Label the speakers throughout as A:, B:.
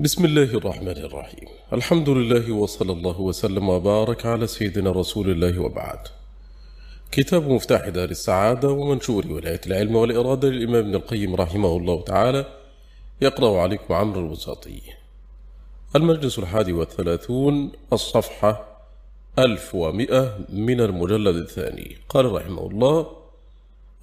A: بسم الله الرحمن الرحيم. الحمد لله وصلى الله وسلم وبارك على سيدنا رسول الله وبعد. كتاب مفتاح دار السعادة ومنشور ولاية العلم والإرادة للإمام ابن القيم رحمه الله تعالى. يقرأ عليكم عمرو الوساطي. المجلس الحادي والثلاثون الصفحة ألف ومئة من المجلد الثاني. قال رحمه الله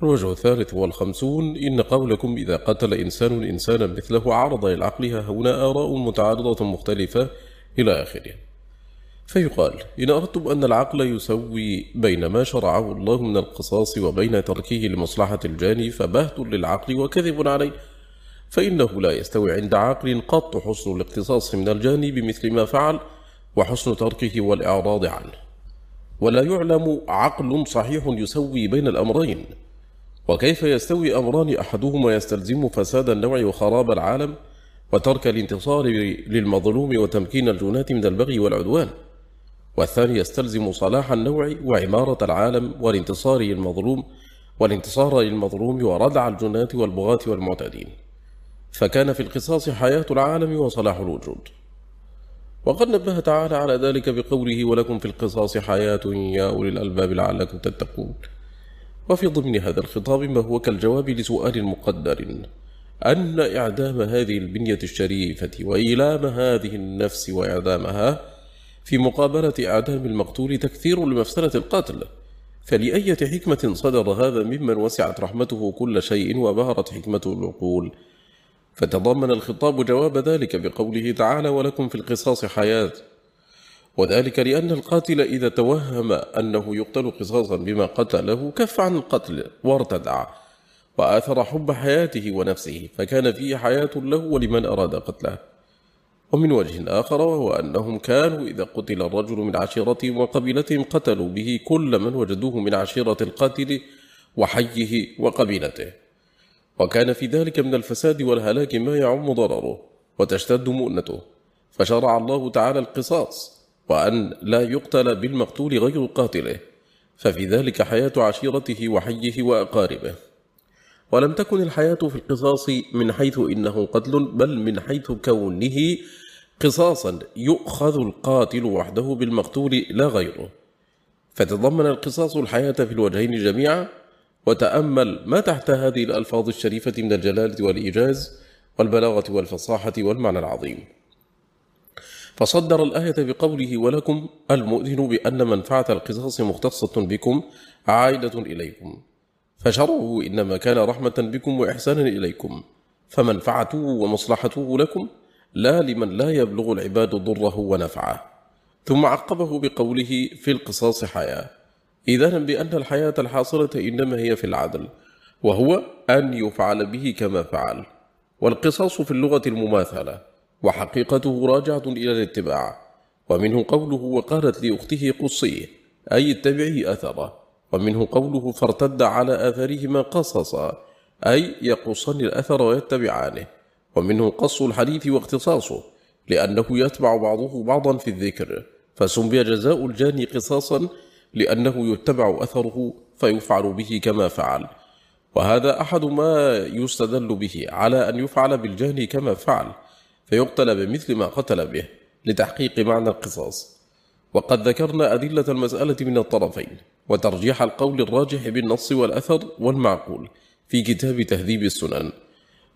A: الوجه الثالث والخمسون إن قولكم إذا قتل إنسان إنسانا مثله عرض للعقل هنا آراء متعارضة مختلفة إلى آخره. فيقال إن أردتم أن العقل يسوي بين ما شرعه الله من القصاص وبين تركه لمصلحة الجاني فبهت للعقل وكذب عليه. فإنه لا يستوي عند عقل قط حسن الاقتصاص من الجاني بمثل ما فعل وحسن تركه والإعراض عنه. ولا يعلم عقل صحيح يسوي بين الأمرين. وكيف يستوي أمران أحدهما يستلزم فساد النوع وخراب العالم وترك الانتصار للمظلوم وتمكين الجنات من البغي والعدوان؟ والثاني يستلزم صلاح النوع وعمارة العالم والانتصار للمظلوم والانتصار للمظلوم وردع الجنات والبغاة والمعتدين. فكان في القصاص حياة العالم وصلاح الوجود. وقد نبه تعالى على ذلك بقوله ولكم في القصاص حياة يا أولي الألباب لعلكم تتقون. وفي ضمن هذا الخطاب ما هو كالجواب لسؤال مقدر أن إعدام هذه البنية الشريفة وإيلام هذه النفس وإعدامها في مقابلة إعدام المقتول تكثير لمفسرة القتل. فلأية حكمة صدر هذا ممن وسعت رحمته كل شيء وبهرت حكمته العقول؟ فتضمن الخطاب جواب ذلك بقوله تعالى ولكم في القصاص حياة وذلك لأن القاتل إذا توهم أنه يقتل قصاصا بما قتله كف عن القتل وارتدع وآثر حب حياته ونفسه فكان فيه حياة له ولمن أراد قتله. ومن وجه آخر وهو أنهم كانوا إذا قتل الرجل من عشيرتهم وقبيلتهم قتلوا به كل من وجدوه من عشيرة القاتل وحيه وقبيلته. وكان في ذلك من الفساد والهلاك ما يعم ضرره وتشتد مؤنته. فشرع الله تعالى القصاص وأن لا يقتل بالمقتول غير قاتله ففي ذلك حياة عشيرته وحيه وأقاربه. ولم تكن الحياة في القصاص من حيث إنه قتل بل من حيث كونه قصاصا يؤخذ القاتل وحده بالمقتول لا غيره. فتضمن القصاص الحياة في الوجهين جميعا وتأمل ما تحت هذه الألفاظ الشريفة من الجلالة والإيجاز والبلاغة والفصاحة والمعنى العظيم. فصدر الآية بقوله ولكم المؤذن بأن منفعة القصاص مختصة بكم عائدة إليكم. فشرعه إنما كان رحمة بكم وإحسانا إليكم. فمنفعته ومصلحته لكم لا لمن لا يبلغ العباد ضره ونفعه. ثم عقبه بقوله في القصاص حياة. إذا بأن الحياة الحاصلة إنما هي في العدل وهو أن يفعل به كما فعل. والقصاص في اللغة المماثلة. وحقيقته راجعة إلى الاتباع ومنه قوله وقالت لأخته قصيه أي اتبعي أثره ومنه قوله فارتد على آثارهما قصصا أي يقصن الأثر ويتبعانه ومنه قص الحديث واختصاصه لأنه يتبع بعضه بعضا في الذكر فسمي جزاء الجاني قصاصا لأنه يتبع أثره فيفعل به كما فعل. وهذا أحد ما يستدل به على أن يفعل بالجاني كما فعل. فيقتل بمثل ما قتل به لتحقيق معنى القصاص. وقد ذكرنا أدلة المسألة من الطرفين وترجيح القول الراجح بالنص والأثر والمعقول في كتاب تهذيب السنن.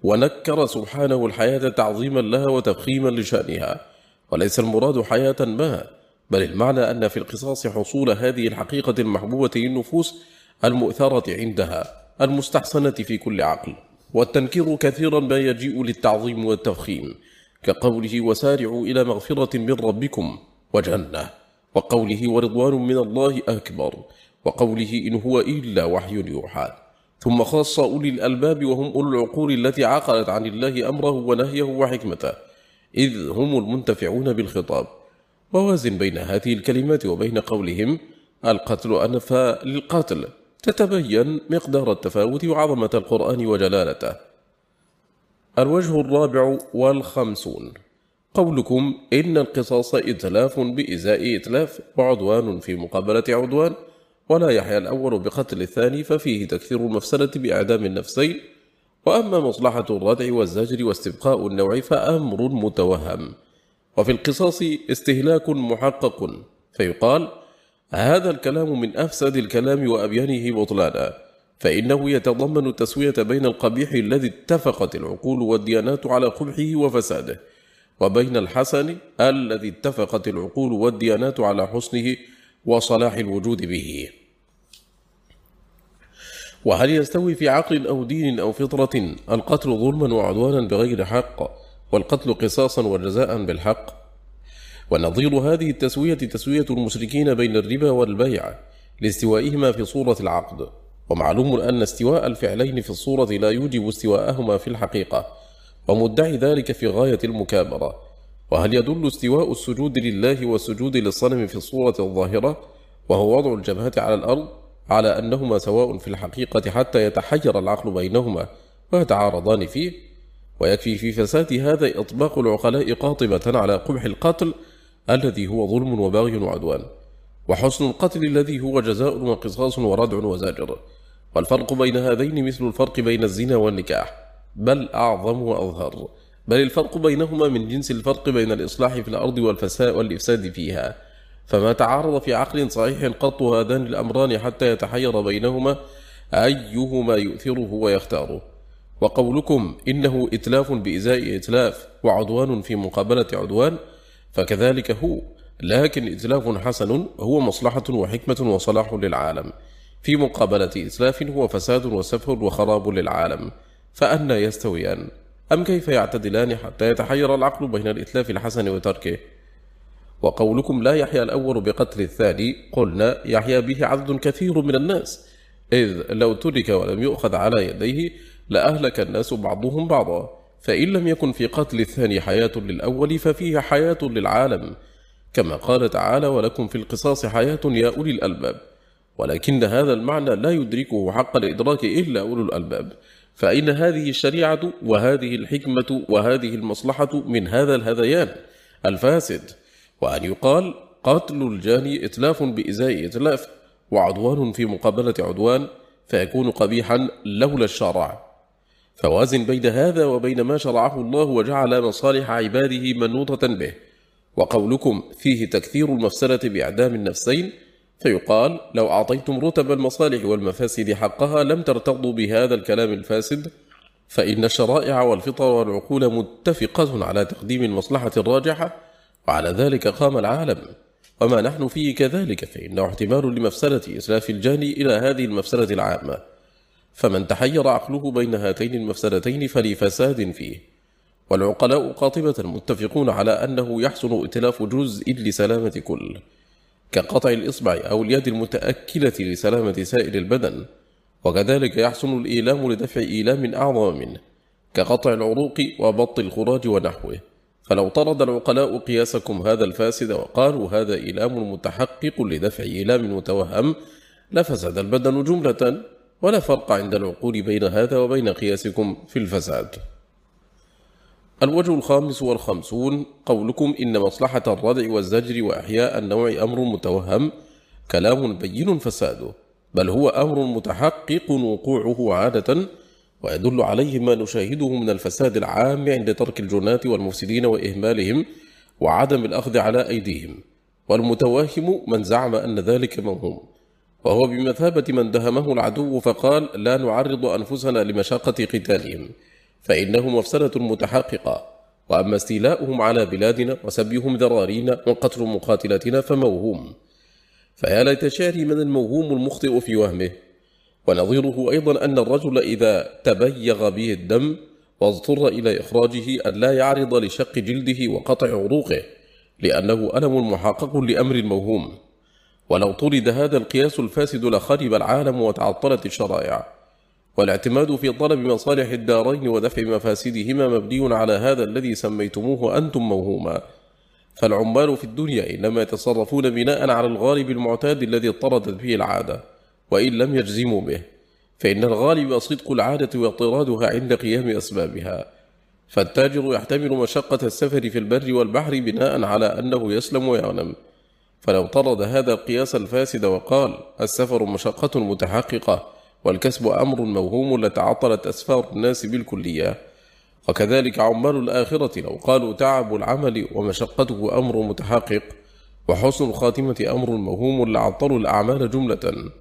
A: ونكر سبحانه الحياة تعظيما لها وتفخيما لشأنها وليس المراد حياة ما بل المعنى أن في القصاص حصول هذه الحقيقة المحبوبة للنفوس المؤثرة عندها المستحسنة في كل عقل. والتنكير كثيرا ما يجيء للتعظيم والتفخيم كقوله وسارعوا إلى مغفرة من ربكم وجنة وقوله ورضوان من الله أكبر وقوله إن هو إلا وحي يوحى. ثم خاص أولي الألباب وهم أولو العقول التي عقلت عن الله أمره ونهيه وحكمته إذ هم المنتفعون بالخطاب. ووازن بين هذه الكلمات وبين قولهم القتل أنفى للقاتل تتبين مقدار التفاوت وعظمة القرآن وجلالته. الوجه الرابع والخمسون. قولكم إن القصاص إتلاف بإزاء إتلاف وعدوان في مقابلة عدوان ولا يحيى الأول بقتل الثاني ففيه تكثير المفسدة بإعدام النفسين وأما مصلحة الردع والزجر واستبقاء النوع فأمر متوهم. وفي القصاص استهلاك محقق فيقال هذا الكلام من أفسد الكلام وأبيانه بطلانا. فإنه يتضمن التسوية بين القبيح الذي اتفقت العقول والديانات على قبحه وفساده وبين الحسن الذي اتفقت العقول والديانات على حسنه وصلاح الوجود به. وهل يستوي في عقل أو دين أو فطرة القتل ظلما وعدوانا بغير حق والقتل قصاصا وجزاء بالحق؟ ونظير هذه التسوية تسوية المشركين بين الربا والبيع لاستوائهما في صورة العقد. ومعلوم أن استواء الفعلين في الصورة لا يوجب استواءهما في الحقيقة ومدعي ذلك في غاية المكابرة. وهل يدل استواء السجود لله والسجود للصنم في الصورة الظاهرة؟ وهو وضع الجبهة على الأرض على أنهما سواء في الحقيقة حتى يتحير العقل بينهما ويتعارضان فيه. ويكفي في فساد هذا إطباق العقلاء قاطبة على قبح القتل الذي هو ظلم وباغي وعدوان. وحسن القتل الذي هو جزاء وقصاص وردع وزاجر. والفرق بين هذين مثل الفرق بين الزنا والنكاح بل أعظم وأظهر. بل الفرق بينهما من جنس الفرق بين الإصلاح في الأرض والفساء والإفساد فيها. فما تعارض في عقل صحيح قط هذان الأمران حتى يتحير بينهما أيهما يؤثره ويختاره وقولكم إنه إتلاف بإزاء إتلاف وعدوان في مقابلة عدوان فكذلك هو. لكن إتلاف حسن هو مصلحة وحكمة وصلاح للعالم. في مقابلة إتلاف هو فساد وسفه وخراب للعالم فأنا يستويان. أم كيف يعتدلان حتى يتحير العقل بين الإتلاف الحسن وتركه؟ وقولكم لا يحيى الأول بقتل الثاني قلنا يحيى به عدد كثير من الناس. إذ لو ترك ولم يؤخذ على يديه لأهلك الناس بعضهم بعضا. فإن لم يكن في قتل الثاني حياة للأول ففيه حياة للعالم. كما قال تعالى ولكم في القصاص حياة يا أولي الألباب. ولكن هذا المعنى لا يدركه حق الإدراك إلا أولو الألباب. فإن هذه الشريعة وهذه الحكمة وهذه المصلحة من هذا الهذيان؟ الفاسد. وأن يقال قتل الجاني إتلاف بإزاء إتلاف وعدوان في مقابلة عدوان فيكون قبيحا لولا الشرع. فوازن بين هذا وبين ما شرعه الله وجعل مصالح عباده منوطة به. وقولكم فيه تكثير المفسدة بإعدام النفسين فيقال لو أعطيتم رتب المصالح والمفاسد حقها لم ترتضوا بهذا الكلام الفاسد فإن الشرائع والفطر والعقول متفقة على تقديم المصلحة الراجحة وعلى ذلك قام العالم. وما نحن فيه كذلك فإنه احتمال لمفسدة إسلاف الجاني إلى هذه المفسدة العامة. فمن تحير عقله بين هاتين المفسدتين فلفساد فيه. والعقلاء قاطبة متفقون على أنه يحسن ائتلاف جزء لسلامة كل. كقطع الإصبع أو اليد المتأكلة لسلامة سائر البدن وكذلك يحسن الإيلام لدفع إيلام أعظم منه كقطع العروق وبط الخراج ونحوه. فلو طرد العقلاء قياسكم هذا الفاسد وقالوا هذا إيلام متحقق لدفع إيلام متوهم لفسد البدن جملة ولا فرق عند العقول بين هذا وبين قياسكم في الفساد. الوجه الخامس والخمسون قولكم إن مصلحة الردع والزجر وأحياء النوع أمر متوهم كلام بين فساده بل هو أمر متحقق وقوعه عادة ويدل عليه ما نشاهده من الفساد العام عند ترك الجناة والمفسدين وإهمالهم وعدم الأخذ على أيديهم. والمتوهم من زعم أن ذلك موهوم وهو بمثابة من دهمه العدو فقال لا نعرض أنفسنا لمشاقة قتالهم فإنه مفسدة متحققة. وأما استيلاؤهم على بلادنا وسبيهم ذرارينا وقتل مقاتلتنا فموهوم. فيا ليت شعري من الموهوم المخطئ في وهمه. ونظيره أيضا أن الرجل إذا تبيغ به الدم واضطر إلى إخراجه أن لا يعرض لشق جلده وقطع عروقه لأنه ألم محقق لأمر الموهوم. ولو طرد هذا القياس الفاسد لخرب العالم وتعطلت الشرائع. والاعتماد في طلب مصالح الدارين ودفع مفاسدهما مبني على هذا الذي سميتموه أنتم موهوما. فالعمال في الدنيا إنما يتصرفون بناء على الغالب المعتاد الذي اضطردت به العادة وإن لم يجزموا به فإن الغالب صدق العادة واضطرادها عند قيام أسبابها. فالتاجر يحتمل مشقة السفر في البر والبحر بناء على أنه يسلم ويغنم فلو طرد هذا القياس الفاسد وقال السفر مشقة متحققة والكسب أمر موهوم لتعطلت أسفار الناس بالكلية. وكذلك عمال الآخرة لو قالوا تعب العمل ومشقته أمر متحقق. وحسن الخاتمة أمر موهوم لعطلوا الأعمال جملة.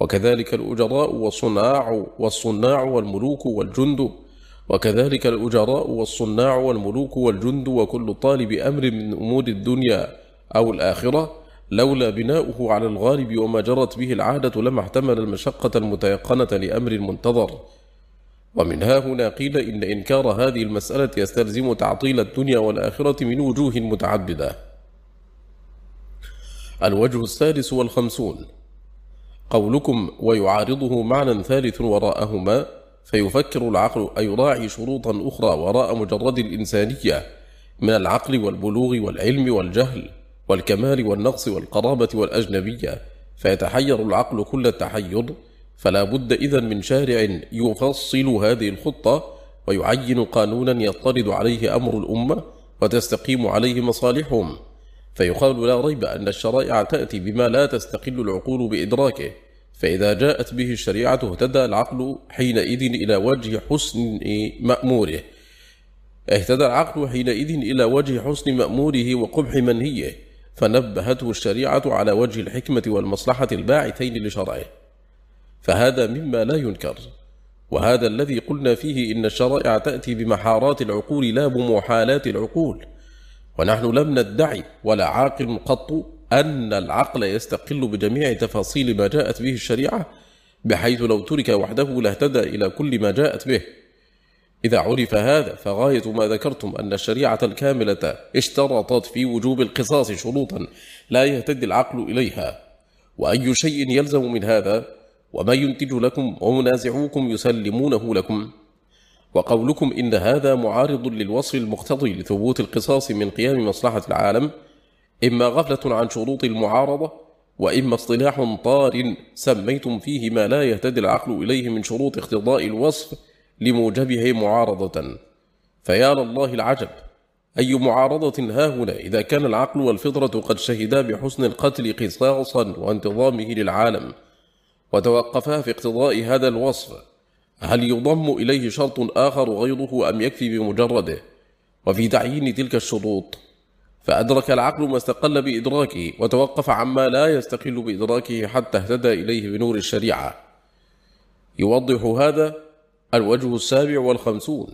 A: وكذلك الأجراء والصناع والصناع والملوك والجند. وكذلك الأجراء والصناع والملوك والجند. وكل طالب أمر من أمور الدنيا أو الآخرة لولا بناؤه على الغالب وما جرت به العادة لما احتمل المشقة المتيقنة لأمر المنتظر ومن ها هنا قيل إن إنكار هذه المسألة يستلزم تعطيل الدنيا والآخرة من وجوه متعددة. الوجه الثالث والخمسون. قولكم ويعارضه معنى ثالث وراءهما فيفكر العقل أن يراعي شروطا أخرى وراء مجرد الإنسانية من العقل والبلوغ والعلم والجهل. والكمال والنقص والقرابة والأجنبية فيتحير العقل كل التحير فلا بد إذن من شارع يفصل هذه الخطة ويعين قانونا يطرد عليه أمر الأمة وتستقيم عليه مصالحهم. فيقال لا ريب أن الشرائع تأتي بما لا تستقل العقول بإدراكه فإذا جاءت به الشريعة اهتدى العقل حينئذ إلى وجه حسن مأموره. اهتدى العقل حينئذ إلى وجه حسن مأموره وقبح منهيه. فنبهته الشريعة على وجه الحكمة والمصلحة الباعثين لشرعه. فهذا مما لا ينكر. وهذا الذي قلنا فيه إن الشرائع تأتي بمحارات العقول لا بمحالات العقول. ونحن لم ندعي ولا عاقل قط أن العقل يستقل بجميع تفاصيل ما جاءت به الشريعة بحيث لو ترك وحده لاهتدى إلى كل ما جاءت به. إذا عرف هذا فغاية ما ذكرتم أن الشريعة الكاملة اشترطت في وجوب القصاص شروطا لا يهتدي العقل إليها. وأي شيء يلزم من هذا وما ينتج لكم ومنازعوكم يسلمونه لكم. وقولكم إن هذا معارض للوصف المقتضي لثبوت القصاص من قيام مصلحة العالم إما غفلة عن شروط المعارضة وإما اصطلاح طار سميتم فيه ما لا يهتدي العقل إليه من شروط اقتضاء الوصف لموجبه معارضة. فيا لله العجب. أي معارضة ها هنا؟ إذا كان العقل والفطرة قد شهدا بحسن القتل قصاصا وانتظامه للعالم وتوقفا في اقتضاء هذا الوصف هل يضم إليه شرط آخر غيره أم يكفي بمجرده؟ وفي تعيين تلك الشروط فأدرك العقل ما استقل بإدراكه وتوقف عما لا يستقل بإدراكه حتى اهتدى إليه بنور الشريعة. يوضح هذا الوجه السابع والخمسون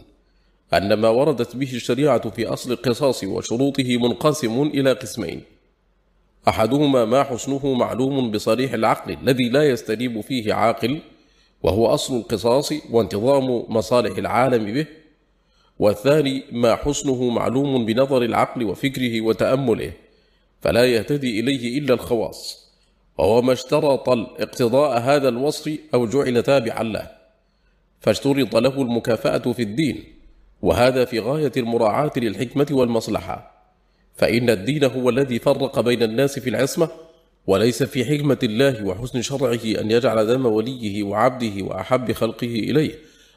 A: أن ما وردت به الشريعة في أصل القصاص وشروطه منقسم إلى قسمين. أحدهما ما حسنه معلوم بصريح العقل الذي لا يستريب فيه عاقل وهو أصل القصاص وانتظام مصالح العالم به والثاني ما حسنه معلوم بنظر العقل وفكره وتأمله فلا يهتدي إليه إلا الخواص وهو ما اشترط الاقتضاء هذا الوصف أو جعل تابعا له. فاشترط له المكافأة في الدين وهذا في غاية المراعاة للحكمة والمصلحة. فإن الدين هو الذي فرق بين الناس في العصمة وليس في حكمة الله وحسن شرعه أن يجعل دم وليه وعبده وأحب خلقه إليه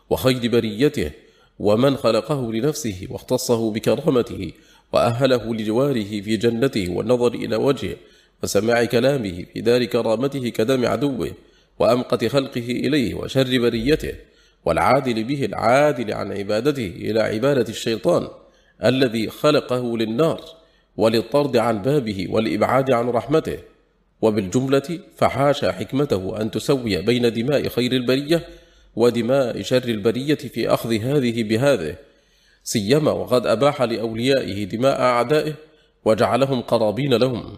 A: وخير بريته ومن خلقه لنفسه واختصه بكرامته وأهله لجواره في جنته والنظر إلى وجهه وسماع كلامه في دار كرامته كدم عدوه وأمقت خلقه إليه وشر بريته والعادل به العادل عن عبادته إلى عبادة الشيطان الذي خلقه للنار وللطرد عن بابه والإبعاد عن رحمته. وبالجملة فحاشا حكمته أن تسوي بين دماء خير البرية ودماء شر البرية في أخذ هذه بهذه. سيما وقد أباح لأوليائه دماء أعدائه وجعلهم قرابين لهم.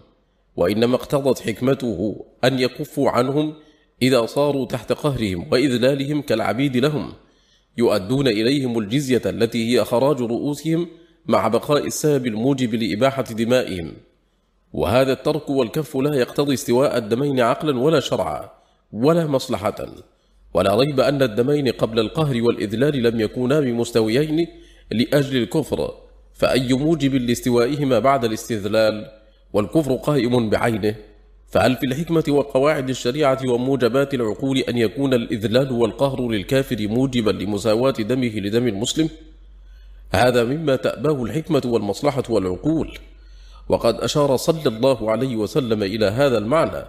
A: وإنما اقتضت حكمته أن يكفوا عنهم إذا صاروا تحت قهرهم وإذلالهم كالعبيد لهم يؤدون إليهم الجزية التي هي خراج رؤوسهم مع بقاء السبب الموجب لإباحة دمائهم. وهذا الترك والكف لا يقتضي استواء الدمين عقلا ولا شرعا ولا مصلحة. ولا ريب أن الدمين قبل القهر والإذلال لم يكونا بمستويين لأجل الكفر فأي موجب لاستوائهما بعد الاستذلال؟ والكفر قائم بعينه. فهل في الحكمة وقواعد الشريعة وموجبات العقول أن يكون الإذلال والقهر للكافر موجبا لمساواة دمه لدم المسلم؟ هذا مما تأباه الحكمة والمصلحة والعقول. وقد أشار صلى الله عليه وسلم إلى هذا المعنى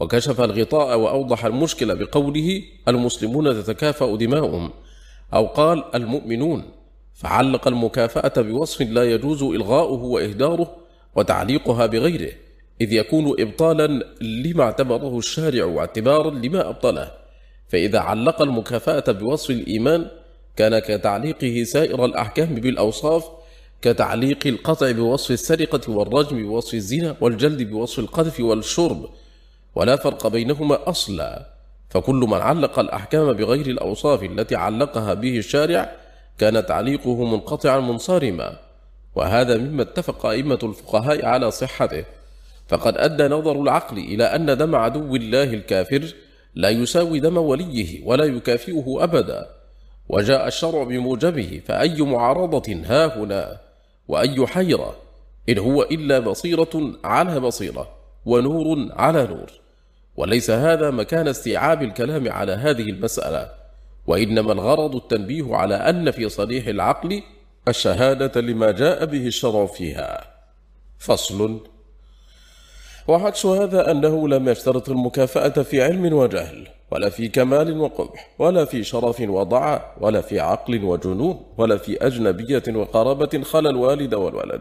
A: وكشف الغطاء وأوضح المشكلة بقوله المسلمون تتكافأ دماؤهم أو قال المؤمنون فعلق المكافأة بوصف لا يجوز إلغاؤه وإهداره وتعليقها بغيره. إذ يكون إبطالا لما اعتبره الشارع واعتبارا لما أبطله. فإذا علق المكافأة بوصف الإيمان كان كتعليقه سائر الأحكام بالأوصاف كتعليق القطع بوصف السرقة والرجم بوصف الزنا والجلد بوصف القذف والشرب. ولا فرق بينهما أصلا. فكل من علق الأحكام بغير الأوصاف التي علقها به الشارع كان تعليقه منقطعا منصارما وهذا مما اتفق أئمة الفقهاء على صحته. فقد أدى نظر العقل إلى أن دم عدو الله الكافر لا يساوي دم وليه ولا يكافئه أبدا. وجاء الشرع بموجبه فأي معارضة ها هنا؟ وأي حيرة؟ إن هو إلا بصيرة على بصيرة ونور على نور. وليس هذا مكان استيعاب الكلام على هذه المسألة. وإنما الغرض التنبيه على أن في صريح العقل الشهادة لما جاء به الشرع فيها. فصل وعكس هذا أنه لم يشترط المكافأة في علم وجهل ولا في كمال وقبح ولا في شرف وضعى ولا في عقل وجنون ولا في أجنبية وقرابة خلا الوالد والولد.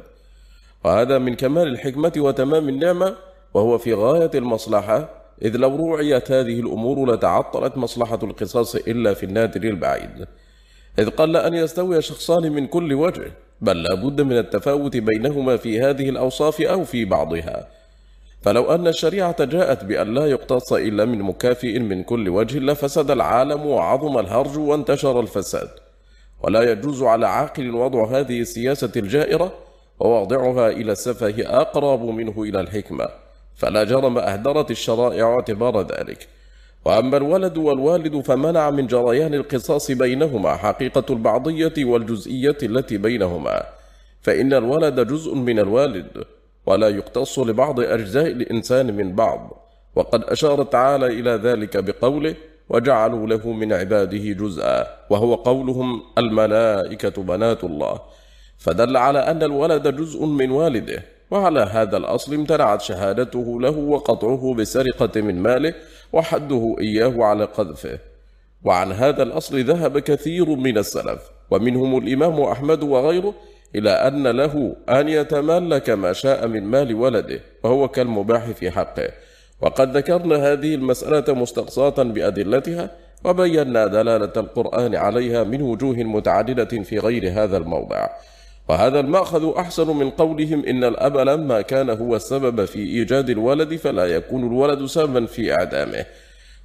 A: وهذا من كمال الحكمة وتمام النعمة وهو في غاية المصلحة إذ لو روعيت هذه الأمور لتعطلت مصلحة القصاص إلا في النادر البعيد. إذ قل أن يستوي شخصان من كل وجه بل لا بد من التفاوت بينهما في هذه الأوصاف أو في بعضها. فلو أن الشريعة جاءت بأن لا يقتص إلا من مكافئ من كل وجه لفسد العالم وعظم الهرج وانتشر الفساد. ولا يجوز على عاقل وضع هذه السياسة الجائرة ووضعها إلى السفه أقرب منه إلى الحكمة. فلا جرم أهدرت الشرائع اعتبار ذلك. وأما الولد والوالد فمنع من جريان القصاص بينهما حقيقة البعضية والجزئية التي بينهما. فإن الولد جزء من الوالد. ولا يقتص لبعض أجزاء الإنسان من بعض. وقد أشار تعالى إلى ذلك بقوله وجعلوا له من عباده جزءا وهو قولهم الملائكة بنات الله. فدل على أن الولد جزء من والده وعلى هذا الأصل امتنعت شهادته له وقطعه بسرقة من ماله وحده إياه على قذفه. وعن هذا الأصل ذهب كثير من السلف ومنهم الإمام أحمد وغيره إلى أن له أن يتملك ما شاء من مال ولده وهو كالمباح في حقه. وقد ذكرنا هذه المسألة مستقصاة بأدلتها وبينا دلالة القرآن عليها من وجوه متعددة في غير هذا الموضع. وهذا المأخذ أحسن من قولهم إن الأب لما كان هو السبب في إيجاد الولد فلا يكون الولد سببا في إعدامه.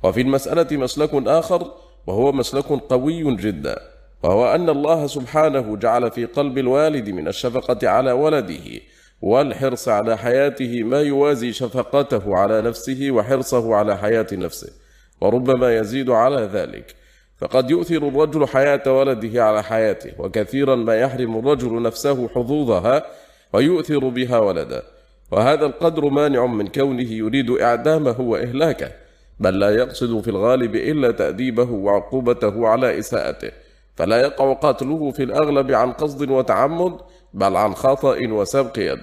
A: وفي المسألة مسلك آخر وهو مسلك قوي جدا. وهو أن الله سبحانه جعل في قلب الوالد من الشفقة على ولده والحرص على حياته ما يوازي شفقته على نفسه وحرصه على حياة نفسه وربما يزيد على ذلك. فقد يؤثر الرجل حياة ولده على حياته وكثيرا ما يحرم الرجل نفسه حظوظها ويؤثر بها ولدا وهذا القدر مانع من كونه يريد إعدامه وإهلاكه بل لا يقصد في الغالب إلا تأديبه وعقوبته على إساءته. فلا يقع قتله في الأغلب عن قصد وتعمد بل عن خطأ وسبق يد.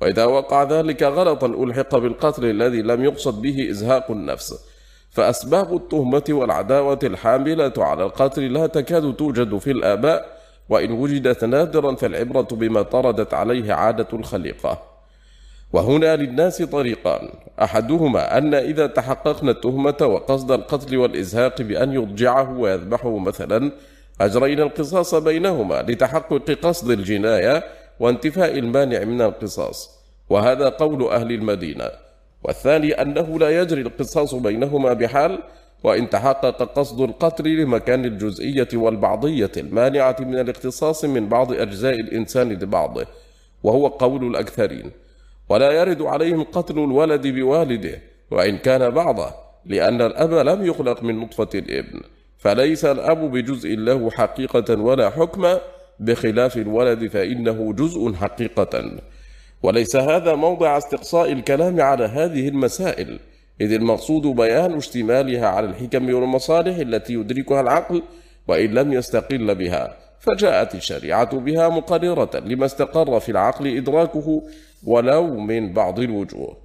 A: وإذا وقع ذلك غلطا ألحق بالقتل الذي لم يقصد به إزهاق النفس. فأسباب التهمة والعداوة الحاملة على القتل لا تكاد توجد في الآباء وإن وجدت نادرا فالعبرة بما طردت عليه عادة الخليقة. وهنا للناس طريقان. أحدهما أن إذا تحققنا التهمة وقصد القتل والإزهاق بأن يضجعه ويذبحه مثلا أجرينا القصاص بينهما لتحقق قصد الجناية وانتفاء المانع من القصاص وهذا قول أهل المدينة. والثاني أنه لا يجري القصاص بينهما بحال وإن تحقق قصد القتل لمكان الجزئية والبعضية المانعة من الاختصاص من بعض أجزاء الإنسان لبعضه وهو قول الأكثرين. ولا يرد عليهم قتل الولد بوالده وإن كان بعضه لأن الأب لم يخلق من نطفة الإبن. فليس الأب بجزء له حقيقة ولا حكما بخلاف الولد فإنه جزء حقيقة. وليس هذا موضع استقصاء الكلام على هذه المسائل إذ المقصود بيان اشتمالها على الحكم والمصالح التي يدركها العقل وإن لم يستقل بها فجاءت الشريعة بها مقررة لما استقر في العقل إدراكه ولو من بعض الوجوه.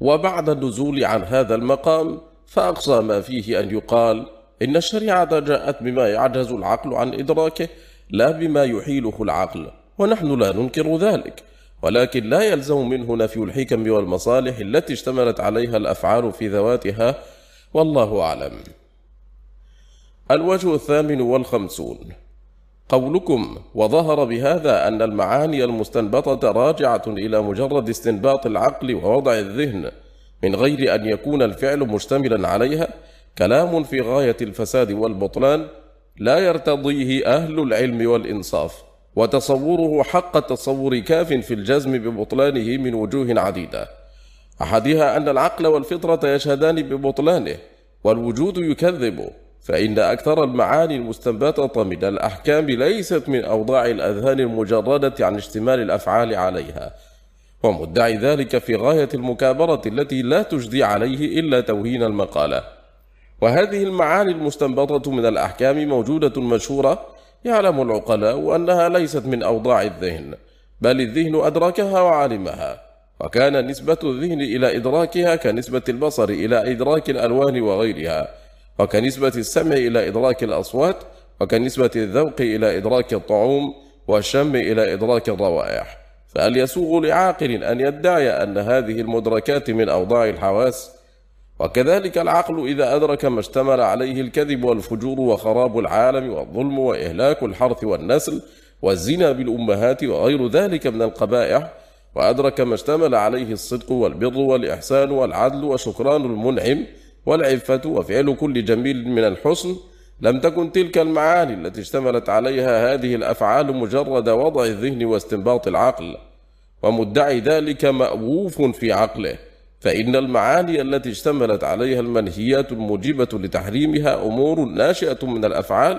A: وبعد النزول عن هذا المقام فأقصى ما فيه أن يقال إن الشريعة جاءت بما يعجز العقل عن إدراكه لا بما يحيله العقل ونحن لا ننكر ذلك. ولكن لا يلزم منه نفي الحكم والمصالح التي اشتملت عليها الأفعال في ذواتها. والله أعلم. الوجه الثامن والخمسون. قولكم وظهر بهذا أن المعاني المستنبطة راجعة إلى مجرد استنباط العقل ووضع الذهن من غير أن يكون الفعل مشتملا عليها كلام في غاية الفساد والبطلان لا يرتضيه أهل العلم والإنصاف وتصوره حق التصور كاف في الجزم ببطلانه من وجوه عديدة. أحدها أن العقل والفطرة يشهدان ببطلانه والوجود يكذب فإن أكثر المعاني المستنبطة من الأحكام ليست من أوضاع الأذهان المجردة عن اشتمال الأفعال عليها. ومدعي ذلك في غاية المكابرة التي لا تجدي عليه إلا توهين المقالة. وهذه المعاني المستنبطة من الأحكام موجودة مشهورة يعلم العقلاء أنها ليست من أوضاع الذهن بل الذهن أدركها وعلمها وكان نسبة الذهن إلى إدراكها كنسبة البصر إلى إدراك الألوان وغيرها وكنسبة السمع إلى إدراك الأصوات وكنسبة الذوق إلى إدراك الطعوم والشم إلى إدراك الروائح. فهل يسوغ لعاقل أن يدعي أن هذه المدركات من أوضاع الحواس؟ وكذلك العقل إذا أدرك ما اشتمل عليه الكذب والفجور وخراب العالم والظلم وإهلاك الحرث والنسل والزنا بالأمهات وغير ذلك من القبائح وأدرك ما اشتمل عليه الصدق والبر والإحسان والعدل وشكران المنعم والعفة وفعل كل جميل من الحسن لم تكن تلك المعاني التي اشتملت عليها هذه الأفعال مجرد وضع الذهن واستنباط العقل ومدعي ذلك مأووف في عقله. فإن المعاني التي اشتملت عليها المنهيات الموجبة لتحريمها أمور ناشئة من الأفعال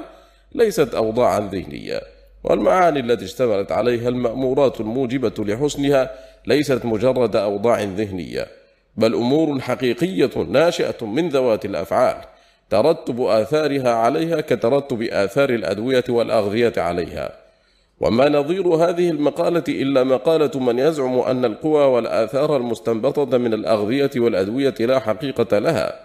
A: ليست أوضاعا ذهنية والمعاني التي اشتملت عليها المأمورات الموجبة لحسنها ليست مجرد أوضاع ذهنية بل أمور حقيقية ناشئة من ذوات الأفعال ترتب آثارها عليها كترتب آثار الأدوية والأغذية عليها. وما نظير هذه المقالة إلا مقالة من يزعم أن القوى والآثار المستنبطة من الأغذية والأدوية لا حقيقة لها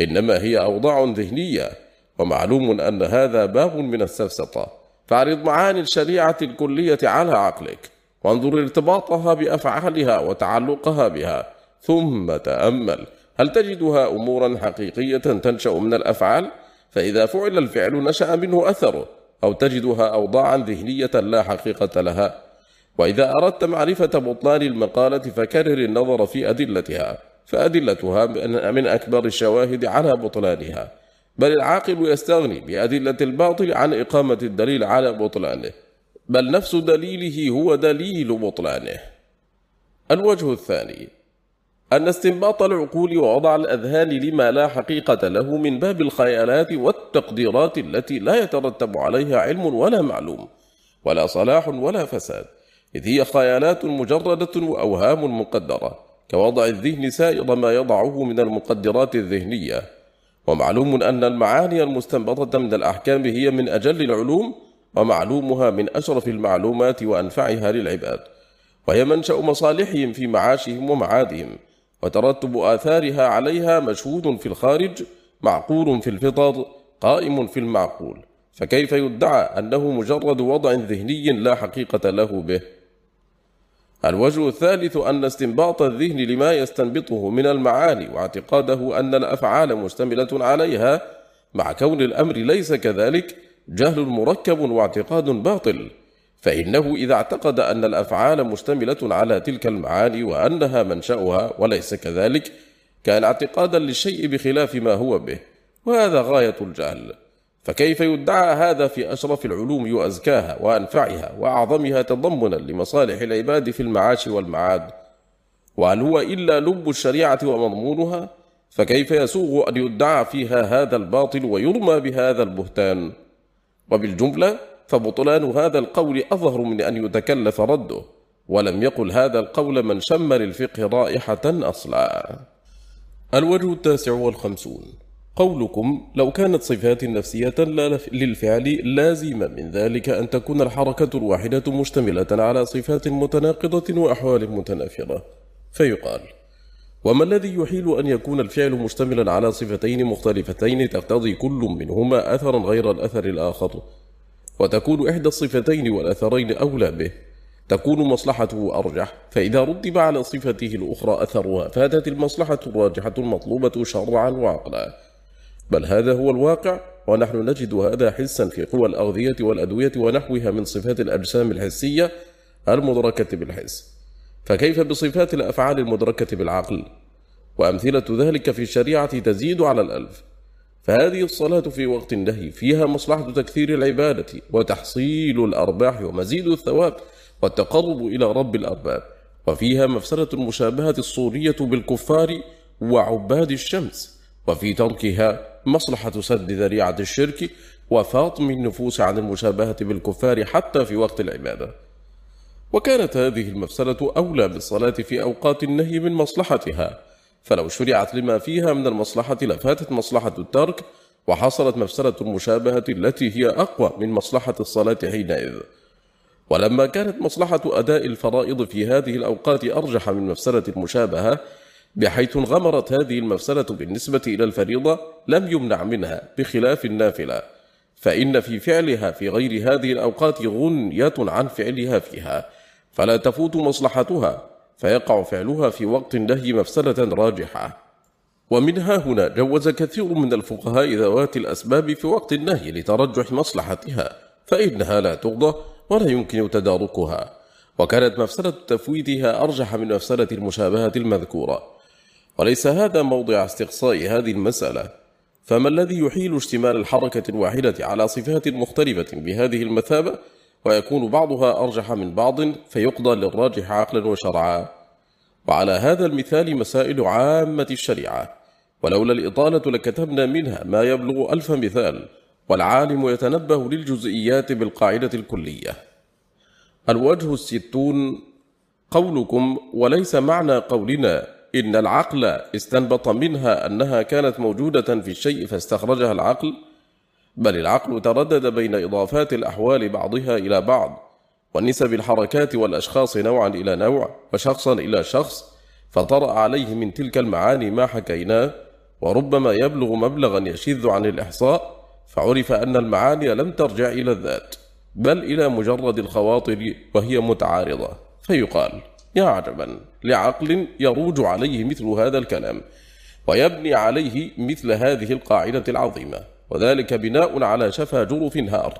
A: إنما هي أوضاع ذهنية ومعلوم أن هذا باب من السفسطة فأعرض معاني الشريعة الكلية على عقلك وانظر ارتباطها بأفعالها وتعلقها بها ثم تأمل هل تجدها أمورا حقيقية تنشأ من الأفعال؟ فإذا فعل الفعل نشأ منه أثره أو تجدها أوضاعا ذهنية لا حقيقة لها. وإذا أردت معرفة بطلان المقالة فكرر النظر في أدلتها فأدلتها من أكبر الشواهد على بطلانها. بل العاقل يستغني بأدلة الباطل عن إقامة الدليل على بطلانه. بل نفس دليله هو دليل بطلانه. الوجه الثاني أن استنباط العقول ووضع الأذهان لما لا حقيقة له من باب الخيالات والتقديرات التي لا يترتب عليها علم ولا معلوم ولا صلاح ولا فساد إذ هي خيالات مجردة وأوهام مقدرة كوضع الذهن سائر ما يضعه من المقدرات الذهنية. ومعلوم أن المعاني المستنبطة من الأحكام هي من أجل العلوم ومعلومها من أشرف المعلومات وأنفعها للعباد وهي منشأ مصالحهم في معاشهم ومعادهم. وترتب آثارها عليها مشهود في الخارج معقول في الفطر قائم في المعقول. فكيف يدعى أنه مجرد وضع ذهني لا حقيقة له به؟ الوجه الثالث أن استنباط الذهن لما يستنبطه من المعاني واعتقاده أن الأفعال مشتملة عليها. مع كون الأمر ليس كذلك جهل مركب واعتقاد باطل. فإنه إذا اعتقد أن الأفعال مشتملة على تلك المعاني وأنها منشأها وليس كذلك كان اعتقادا للشيء بخلاف ما هو به وهذا غاية الجهل. فكيف يدعى هذا في أشرف العلوم وأزكاها وأنفعها وأعظمها تضمنا لمصالح العباد في المعاش والمعاد؟ وهل هو إلا لب الشريعة ومضمونها؟ فكيف يسوغ أن يدعى فيها هذا الباطل ويرمى بهذا البهتان؟ وبالجملة فبطلان هذا القول أظهر من أن يتكلف رده ولم يقل هذا القول من شم للفقه رائحة أصلا. الوجه التاسع والخمسون. قولكم لو كانت صفات نفسية للفعل لازم من ذلك أن تكون الحركة الواحدة مشتملة على صفات متناقضة وأحوال متنافرة. فيقال وما الذي يحيل أن يكون الفعل مشتملا على صفتين مختلفتين تقتضي كل منهما أثرا غير الأثر الآخر؟ وتكون إحدى الصفتين والأثرين أولى به. تكون مصلحته أرجح فإذا رتب على صفته الأخرى أثرها فاتت المصلحة الراجحة المطلوبة شرعا وعقلا. بل هذا هو الواقع ونحن نجد هذا حسا في قوى الأغذية والأدوية ونحوها من صفات الأجسام الحسية المدركة بالحس. فكيف بصفات الأفعال المدركة بالعقل؟ وأمثلة ذلك في الشريعة تزيد على الألف. فهذه الصلاة في وقت النهي فيها مصلحة تكثير العبادة وتحصيل الأرباح ومزيد الثواب والتقرب إلى رب الأرباب. وفيها مفسرة المشابهة الصورية بالكفار وعباد الشمس. وفي تركها مصلحة سد ذريعة الشرك وفاطم النفوس عن المشابهة بالكفار حتى في وقت العبادة. وكانت هذه المفسرة أولى بالصلاة في أوقات النهي من مصلحتها. فلو شرعت لما فيها من المصلحة لفاتت مصلحة الترك وحصلت مفسرة المشابهة التي هي أقوى من مصلحة الصلاة حينئذ. ولما كانت مصلحة أداء الفرائض في هذه الأوقات أرجح من مفسرة المشابهة بحيث انغمرت هذه المفسرة بالنسبة إلى الفريضة لم يمنع منها بخلاف النافلة. فإن في فعلها في غير هذه الأوقات غنية عن فعلها فيها. فلا تفوت مصلحتها. فيقع فعلها في وقت النهي مفسدة راجحة. ومنها هنا جوز كثير من الفقهاء ذوات الأسباب في وقت النهي لترجح مصلحتها فإنها لا تقضى ولا يمكن تداركها. وكانت مفسدة تفويتها أرجح من مفسدة المشابهة المذكورة. وليس هذا موضع استقصاء هذه المسألة. فما الذي يحيل اشتمال الحركة الواحدة على صفات مختلفة بهذه المثابة؟ ويكون بعضها أرجح من بعض فيقضى للراجح عقلا وشرعا. وعلى هذا المثال مسائل عامة الشريعة. ولولا الإطالة لكتبنا منها ما يبلغ ألف مثال والعالم يتنبه للجزئيات بالقاعدة الكلية. الوجه الستون قولكم وليس معنى قولنا إن العقل استنبط منها أنها كانت موجودة في الشيء فاستخرجها العقل بل العقل تردد بين إضافات الأحوال بعضها إلى بعض ونسب الحركات والأشخاص نوعا إلى نوع وشخصا إلى شخص فطرأ عليه من تلك المعاني ما حكيناه وربما يبلغ مبلغا يشذ عن الإحصاء فعرف أن المعاني لم ترجع إلى الذات بل إلى مجرد الخواطر وهي متعارضة. فيقال يا عجبا لعقل يروج عليه مثل هذا الكلام ويبني عليه مثل هذه القاعدة العظيمة. وذلك بناء على شفا جرف هار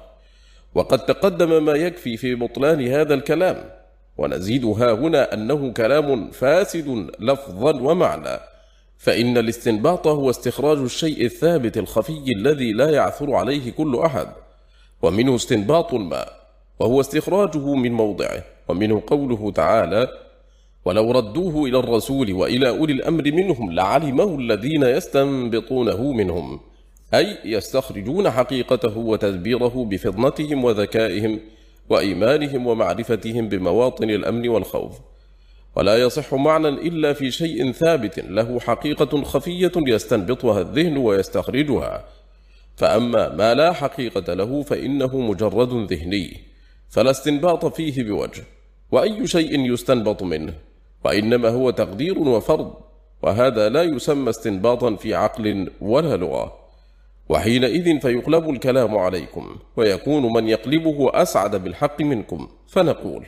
A: وقد تقدم ما يكفي في بطلان هذا الكلام ونزيدها هنا أنه كلام فاسد لفظا ومعنى. فإن الاستنباط هو استخراج الشيء الثابت الخفي الذي لا يعثر عليه كل أحد ومنه استنباط الماء وهو استخراجه من موضعه ومنه قوله تعالى ولو ردوه إلى الرسول وإلى أولي الأمر منهم لعلمه الذين يستنبطونه منهم أي يستخرجون حقيقته وتدبيره بفطنتهم وذكائهم وإيمانهم ومعرفتهم بمواطن الأمن والخوف. ولا يصح معنى إلا في شيء ثابت له حقيقة خفية يستنبطها الذهن ويستخرجها. فأما ما لا حقيقة له فإنه مجرد ذهني فلا استنباط فيه بوجه وأي شيء يستنبط منه وإنما هو تقدير وفرض وهذا لا يسمى استنباطا في عقل ولا لغة. وحينئذ فيقلب الكلام عليكم ويكون من يقلبه أسعد بالحق منكم فنقول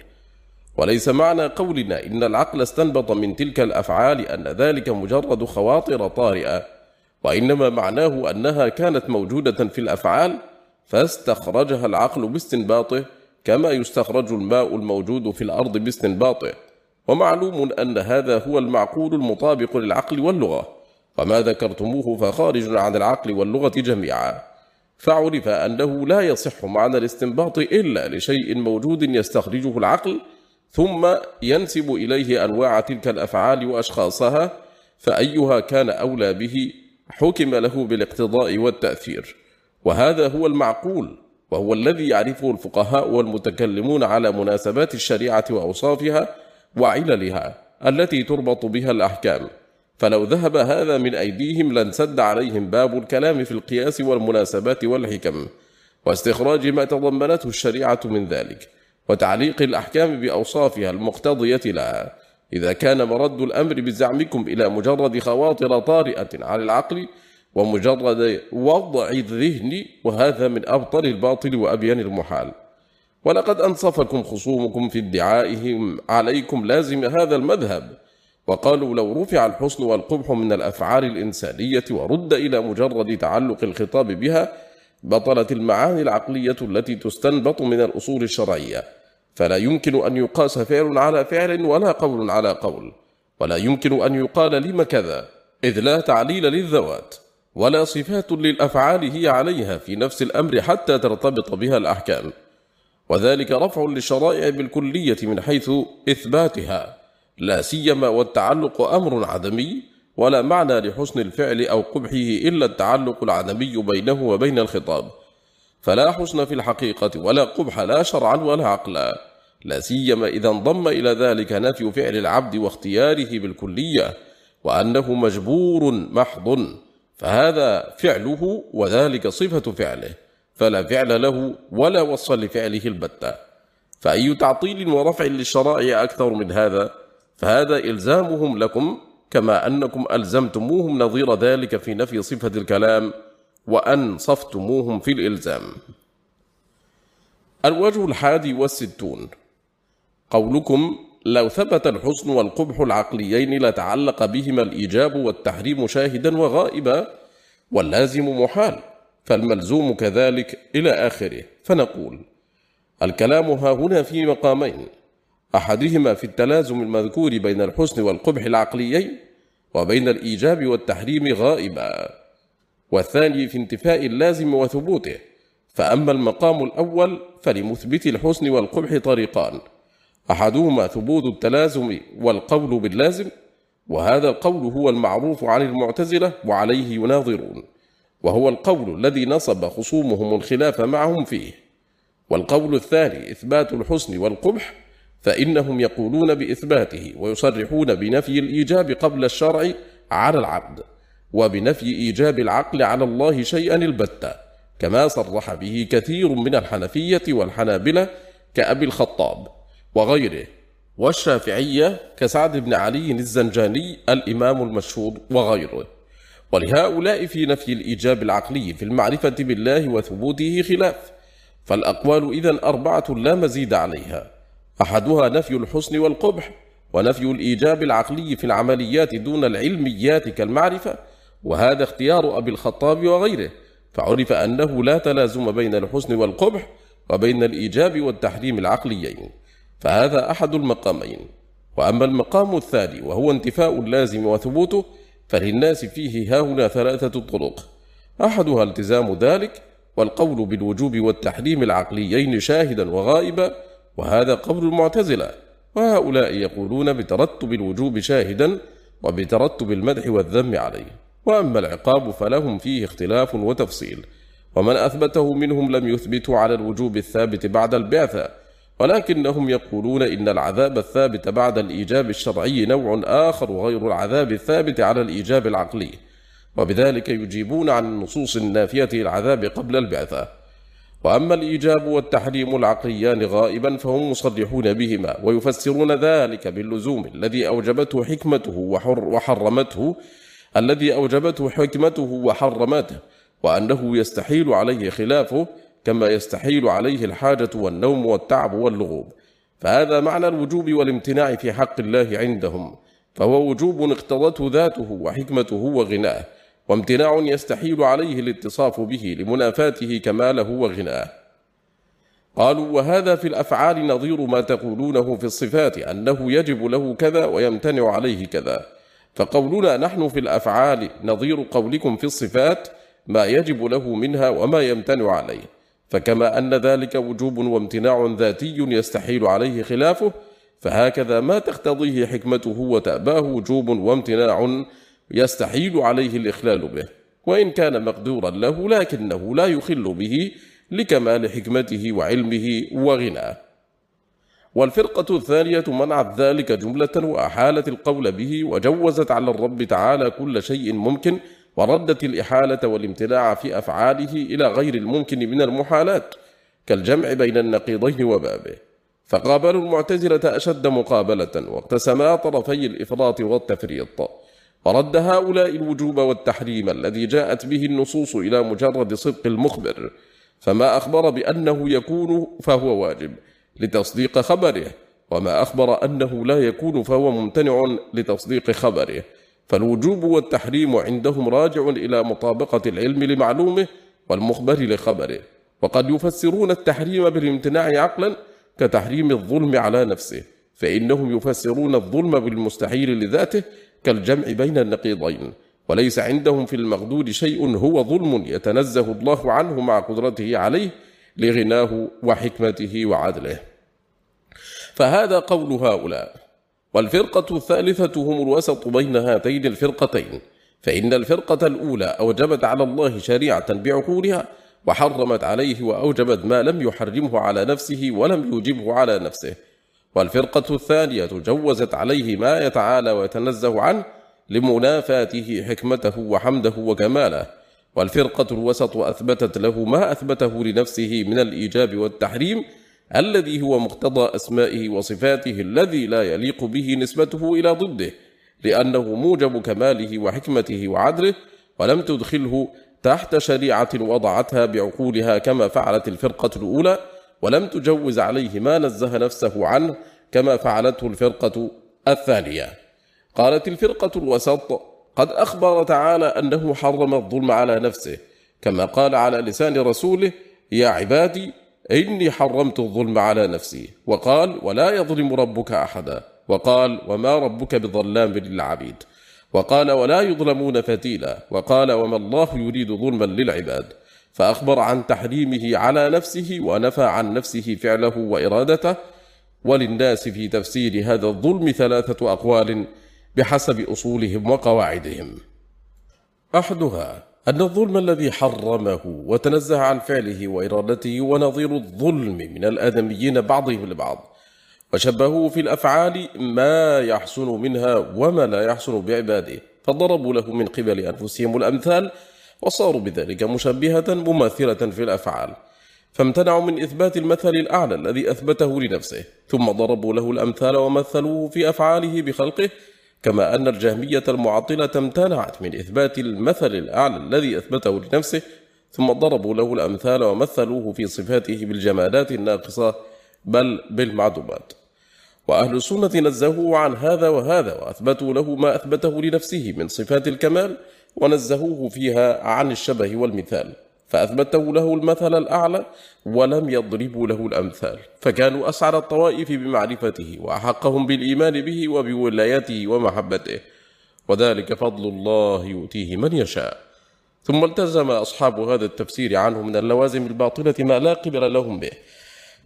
A: وليس معنى قولنا إن العقل استنبط من تلك الأفعال أن ذلك مجرد خواطر طارئة وإنما معناه أنها كانت موجودة في الأفعال فاستخرجها العقل باستنباطه كما يستخرج الماء الموجود في الأرض باستنباطه ومعلوم أن هذا هو المعقول المطابق للعقل واللغة. وما ذكرتموه فخارج عن العقل واللغة جميعا. فعرف أنه لا يصح معنى الاستنباط إلا لشيء موجود يستخرجه العقل ثم ينسب إليه أنواع تلك الأفعال وأشخاصها فأيها كان أولى به حكم له بالاقتضاء والتأثير. وهذا هو المعقول وهو الذي يعرفه الفقهاء والمتكلمون على مناسبات الشريعة وأوصافها وعللها التي تربط بها الأحكام. فلو ذهب هذا من أيديهم لانسد عليهم باب الكلام في القياس والمناسبات والحكم. واستخراج ما تضمنته الشريعة من ذلك وتعليق الأحكام بأوصافها المقتضية لها. إذا كان مرد الأمر بزعمكم إلى مجرد خواطر طارئة على العقل ومجرد وضع الذهن وهذا من أبطل الباطل وأبين المحال. ولقد أنصفكم خصومكم في ادعائهم عليكم لازم هذا المذهب. وقالوا لو رفع الحسن والقبح من الأفعال الإنسانية ورد إلى مجرد تعلق الخطاب بها بطلت المعاني العقلية التي تستنبط من الأصول الشرعية. فلا يمكن أن يقاس فعل على فعل ولا قول على قول. ولا يمكن أن يقال لم كذا إذ لا تعليل للذوات ولا صفات للأفعال هي عليها في نفس الأمر حتى ترتبط بها الأحكام. وذلك رفع للشرائع بالكلية من حيث إثباتها. لا سيما والتعلق أمر عدمي ولا معنى لحسن الفعل أو قبحه إلا التعلق العدمي بينه وبين الخطاب. فلا حسن في الحقيقة ولا قبح لا شرعا ولا عقلا. لا سيما إذا انضم إلى ذلك نفي فعل العبد واختياره بالكلية وأنه مجبور محض. فهذا فعله وذلك صفة فعله. فلا فعل له ولا وصف لفعله البتة. فأي تعطيل ورفع للشرائع أكثر من هذا؟ فهذا إلزامهم لكم كما أنكم ألزمتموهم نظير ذلك في نفي صفة الكلام وأنصفتموهم في الإلزام. الوجه الحادي والستون. قولكم لو ثبت الحسن والقبح العقليين لتعلق بهما الإيجاب والتحريم شاهدا وغائبا واللازم محال فالملزوم كذلك إلى آخره. فنقول الكلام ها هنا في مقامين أحدهما في التلازم المذكور بين الحسن والقبح العقليين وبين الإيجاب والتحريم غائبا. والثاني في انتفاء اللازم وثبوته. فأما المقام الأول فلمثبت الحسن والقبح طريقان. أحدهما ثبوت التلازم والقول باللازم وهذا القول هو المعروف عن المعتزلة وعليه يناظرون. وهو القول الذي نصب خصومهم الخلاف معهم فيه. والقول الثاني إثبات الحسن والقبح فإنهم يقولون بإثباته ويصرحون بنفي الإيجاب قبل الشرع على العبد وبنفي إيجاب العقل على الله شيئا البتة كما صرح به كثير من الحنفية والحنابلة كأبي الخطاب وغيره والشافعية كسعد بن علي الزنجاني الإمام المشهور وغيره. ولهؤلاء في نفي الإيجاب العقلي في المعرفة بالله وثبوته خلاف فالأقوال إذن أربعة لا مزيد عليها. أحدها نفي الحسن والقبح ونفي الإيجاب العقلي في العمليات دون العلميات كالمعرفة وهذا اختيار أبي الخطاب وغيره فعرف أنه لا تلازم بين الحسن والقبح وبين الإيجاب والتحريم العقليين فهذا أحد المقامين. وأما المقام الثاني وهو انتفاء اللازم وثبوته فللناس فيه هاهنا ثلاثة طرق. أحدها التزام ذلك والقول بالوجوب والتحريم العقليين شاهدا وغائبا وهذا قول المعتزلة. وهؤلاء يقولون بترتب الوجوب شاهدا وبترتب المدح والذم عليه. وأما العقاب فلهم فيه اختلاف وتفصيل. ومن أثبته منهم لم يثبتوا على الوجوب الثابت بعد البعثة. ولكنهم يقولون إن العذاب الثابت بعد الإيجاب الشرعي نوع آخر غير العذاب الثابت على الإيجاب العقلي. وبذلك يجيبون عن النصوص النافية العذاب قبل البعثة. وأما الإيجاب والتحريم العقليان غائبا فهم مصرحون بهما ويفسرون ذلك باللزوم الذي أوجبته حكمته وحر وحرمته الذي أوجبته حكمته وحرمته وأنه يستحيل عليه خلافه كما يستحيل عليه الحاجة والنوم والتعب واللغوب. فهذا معنى الوجوب والامتناع في حق الله عندهم فهو وجوب اقتضته ذاته وحكمته وغناه. وامتناع يستحيل عليه الاتصاف به لمنافاته كماله وغناه. قالوا وهذا في الأفعال نظير ما تقولونه في الصفات أنه يجب له كذا ويمتنع عليه كذا. فقولنا نحن في الأفعال نظير قولكم في الصفات ما يجب له منها وما يمتنع عليه. فكما أن ذلك وجوب وامتناع ذاتي يستحيل عليه خلافه فهكذا ما تقتضيه حكمته وتأباه وجوب وامتناع يستحيل عليه الإخلال به وإن كان مقدورا له لكنه لا يخل به لكمال حكمته وعلمه وغناه. والفرقة الثانية منعت ذلك جملة وأحالت القول به وجوزت على الرب تعالى كل شيء ممكن وردت الإحالة والامتناع في أفعاله إلى غير الممكن من المحالات كالجمع بين النقيضين وبابه. فقابلوا المعتزلة أشد مقابلة واقتسما طرفي الإفراط والتفريط. ورد هؤلاء الوجوب والتحريم الذي جاءت به النصوص إلى مجرد صدق المخبر فما أخبر بأنه يكون فهو واجب لتصديق خبره وما أخبر أنه لا يكون فهو ممتنع لتصديق خبره. فالوجوب والتحريم عندهم راجع إلى مطابقة العلم لمعلومه والمخبر لخبره. وقد يفسرون التحريم بالامتناع عقلا كتحريم الظلم على نفسه فإنهم يفسرون الظلم بالمستحيل لذاته كالجمع بين النقيضين وليس عندهم في المغدود شيء هو ظلم يتنزه الله عنه مع قدرته عليه لغناه وحكمته وعدله. فهذا قول هؤلاء. والفرقة الثالثة هم الوسط بين هاتين الفرقتين فإن الفرقة الأولى أوجبت على الله شريعة بعقولها وحرمت عليه وأوجبت ما لم يحرمه على نفسه ولم يوجبه على نفسه. والفرقة الثانية جوزت عليه ما يتعالى ويتنزه عنه لمنافاته حكمته وحمده وكماله. والفرقة الوسط أثبتت له ما أثبته لنفسه من الإيجاب والتحريم الذي هو مقتضى أسمائه وصفاته الذي لا يليق به نسبته إلى ضده لأنه موجب كماله وحكمته وعدله ولم تدخله تحت شريعة وضعتها بعقولها كما فعلت الفرقة الأولى ولم تجوز عليه ما نزه نفسه عنه كما فعلته الفرقة الثانية. قالت الفرقة الوسط قد أخبر تعالى أنه حرم الظلم على نفسه كما قال على لسان رسوله يا عبادي إني حرمت الظلم على نفسي. وقال ولا يظلم ربك أحدا. وقال وما ربك بظلام للعبيد. وقال ولا يظلمون فتيلا. وقال وما الله يريد ظلما للعباد. فأخبر عن تحريمه على نفسه ونفى عن نفسه فعله وإرادته. وللناس في تفسير هذا الظلم ثلاثة أقوال بحسب أصولهم وقواعدهم. أحدها أن الظلم الذي حرمه وتنزه عن فعله وإرادته ونظير الظلم من الآدميين بعضهم لبعض. وشبهوا في الأفعال ما يحسن منها وما لا يحسن بعباده. فضربوا له من قبل أنفسهم الأمثال وصاروا بذلك مشبهة مماثلة في الأفعال فامتنعوا من إثبات المثل الأعلى الذي أثبته لنفسه ثم ضربوا له الأمثال ومثلوه في أفعاله بخلقه كما أن الجهمية المعطلة امتنعت من إثبات المثل الأعلى الذي أثبته لنفسه ثم ضربوا له الأمثال ومثلوه في صفاته بالجمالات الناقصة بل بالمعدومات. وأهل السنة نزهوه عن هذا وهذا وأثبتوا له ما أثبته لنفسه من صفات الكمال ونزهوه فيها عن الشبه والمثال فأثبتوا له المثل الأعلى ولم يضربوا له الأمثال فكانوا أسعد الطوائف بمعرفته وأحقهم بالإيمان به وبولايته ومحبته وذلك فضل الله يؤتيه من يشاء. ثم التزم أصحاب هذا التفسير عنه من اللوازم الباطلة ما لا قبل لهم به.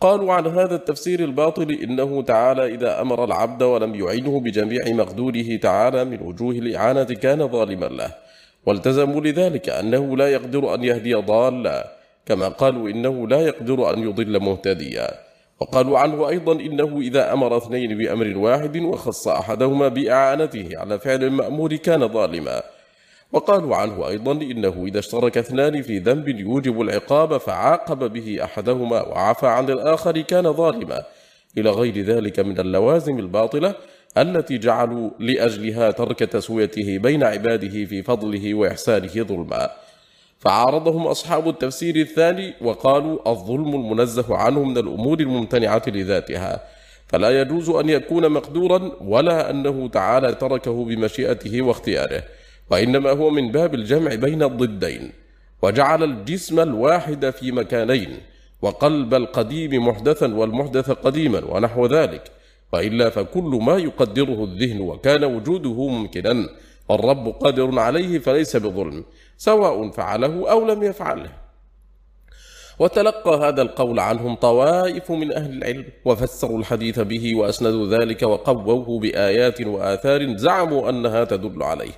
A: قالوا عن هذا التفسير الباطل إنه تعالى إذا أمر العبد ولم يعينه بجميع مقدوره تعالى من وجوه الإعانة كان ظالما له. والتزموا لذلك أنه لا يقدر أن يهدي ضالا كما قالوا إنه لا يقدر أن يضل مهتديا. وقالوا عنه أيضا إنه إذا أمر اثنين بأمر واحد وخص أحدهما بإعانته على فعل المأمور كان ظالما. وقالوا عنه أيضا إنه إذا اشترك اثنان في ذنب يوجب العقاب فعاقب به أحدهما وعفى عن الآخر كان ظالما. إلى غير ذلك من اللوازم الباطلة التي جعلوا لأجلها ترك تسويته بين عباده في فضله وإحسانه ظلما. فعارضهم أصحاب التفسير الثاني وقالوا الظلم المنزه عنه من الأمور الممتنعة لذاتها. فلا يجوز أن يكون مقدورا ولا أنه تعالى تركه بمشيئته واختياره وإنما هو من باب الجمع بين الضدين. وجعل الجسم الواحد في مكانين وقلب القديم محدثا والمحدث قديما ونحو ذلك. وإلا فكل ما يقدره الذهن وكان وجوده ممكنا والرب قادر عليه فليس بظلم سواء فعله أو لم يفعله. وتلقى هذا القول عنهم طوائف من أهل العلم وفسروا الحديث به وأسندوا ذلك وقووه بآيات وآثار زعموا أنها تدل عليه.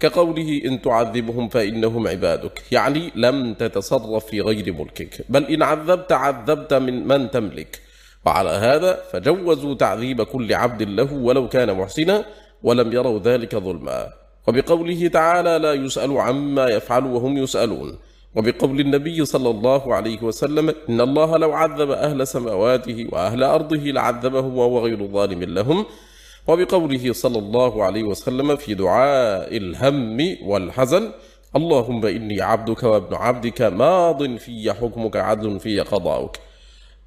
A: كقوله إن تعذبهم فإنهم عبادك يعني لم تتصرف في غير ملكك بل إن عذبت عذبت من من تملك. وعلى هذا فجوزوا تعذيب كل عبد له ولو كان محسنا ولم يروا ذلك ظلما. وبقوله تعالى لا يسأل عما يفعل وهم يسألون. وبقول النبي صلى الله عليه وسلم إن الله لو عذب أهل سماواته وأهل أرضه لعذبهم وهو غير ظالم لهم. وبقوله صلى الله عليه وسلم في دعاء الهم والحزن اللهم إني عبدك وابن عبدك ماض في حكمك عدل في قضاؤك.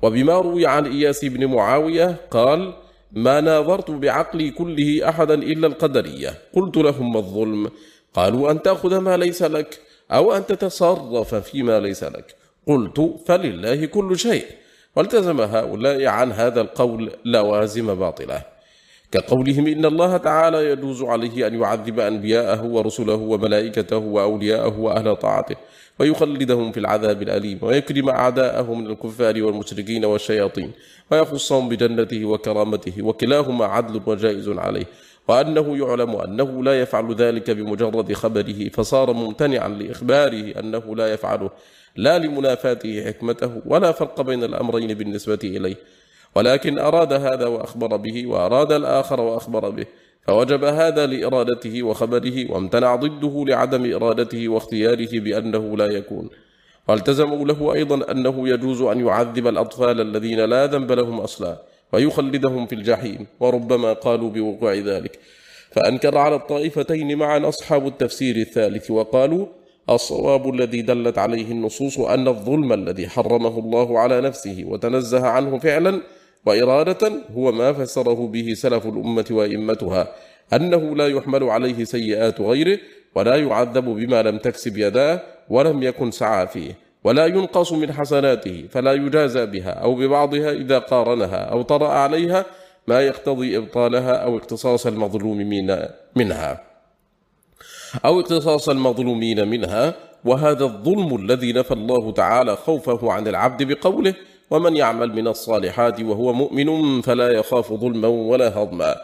A: وبما روي عن إياس بن معاوية قال ما ناظرت بعقلي كله أحدا إلا القدرية. قلت لهم الظلم. قالوا أن تأخذ ما ليس لك أو أن تتصرف فيما ليس لك. قلت فلله كل شيء. والتزم هؤلاء عن هذا القول لوازم باطلة. كقولهم إن الله تعالى يجوز عليه أن يعذب أنبياءه ورسله وملائكته وأولياءه وأهل طاعته. ويخلدهم في العذاب الأليم ويكرم أعداءه من الكفار والمشركين والشياطين ويخصهم بجنته وكرامته وكلاهما عدل وجائز عليه. وأنه يعلم أنه لا يفعل ذلك بمجرد خبره فصار ممتنعا لإخباره أنه لا يفعله لا لمنافاته حكمته ولا فرق بين الأمرين بالنسبة إليه. ولكن أراد هذا وأخبر به وأراد الآخر وأخبر به. فوجب هذا لإرادته وخبره وامتنع ضده لعدم إرادته واختياره بأنه لا يكون. والتزموا له أيضا أنه يجوز أن يعذب الأطفال الذين لا ذنب لهم أصلا ويخلدهم في الجحيم وربما قالوا بوقوع ذلك. فأنكر على الطائفتين معا أصحاب التفسير الثالث وقالوا الصواب الذي دلت عليه النصوص أن الظلم الذي حرمه الله على نفسه وتنزه عنه فعلا وإرادة هو ما فسره به سلف الأمة وإمتها أنه لا يحمل عليه سيئات غيره ولا يعذب بما لم تكسب يداه ولم يكن سعى فيه ولا ينقص من حسناته فلا يجازى بها أو ببعضها إذا قارنها أو طرأ عليها ما يقتضي إبطالها أو اقتصاص المظلوم منها. أو اقتصاص المظلومين منها وهذا الظلم الذي نفى الله تعالى خوفه عن العبد بقوله ومن يعمل من الصالحات وهو مؤمن فلا يخاف ظلما ولا هضما.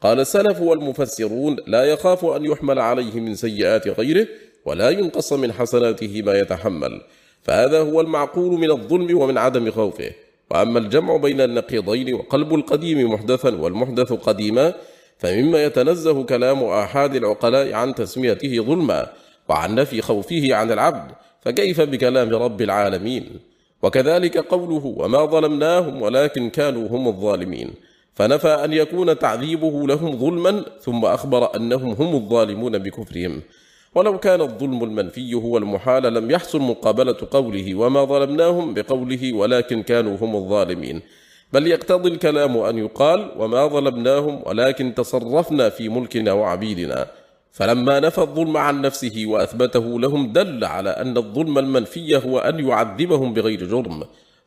A: قال السلف والمفسرون لا يخاف أن يحمل عليه من سيئات غيره ولا ينقص من حسناته ما يتحمل. فهذا هو المعقول من الظلم ومن عدم خوفه. وأما الجمع بين النقيضين وقلب القديم محدثا والمحدث قديما فمما يتنزه كلام آحاد العقلاء عن تسميته ظلما وعن نفي خوفه عن العبد فكيف بكلام رب العالمين؟ وكذلك قوله وما ظلمناهم ولكن كانوا هم الظالمين. فنفى أن يكون تعذيبه لهم ظلما ثم أخبر أنهم هم الظالمون بكفرهم. ولو كان الظلم المنفي هو المحال لم يحصل مقابلة قوله وما ظلمناهم بقوله ولكن كانوا هم الظالمين. بل يقتضي الكلام أن يقال وما ظلمناهم ولكن تصرفنا في ملكنا وعبيدنا. فلما نفى الظلم عن نفسه وأثبته لهم دل على أن الظلم المنفي هو أن يعذبهم بغير جرم